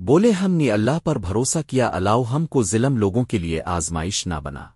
بولے ہم نے اللہ پر بھروسہ کیا، الاؤ ہم کو ظلم لوگوں کے لیے آزمائش نہ بنا۔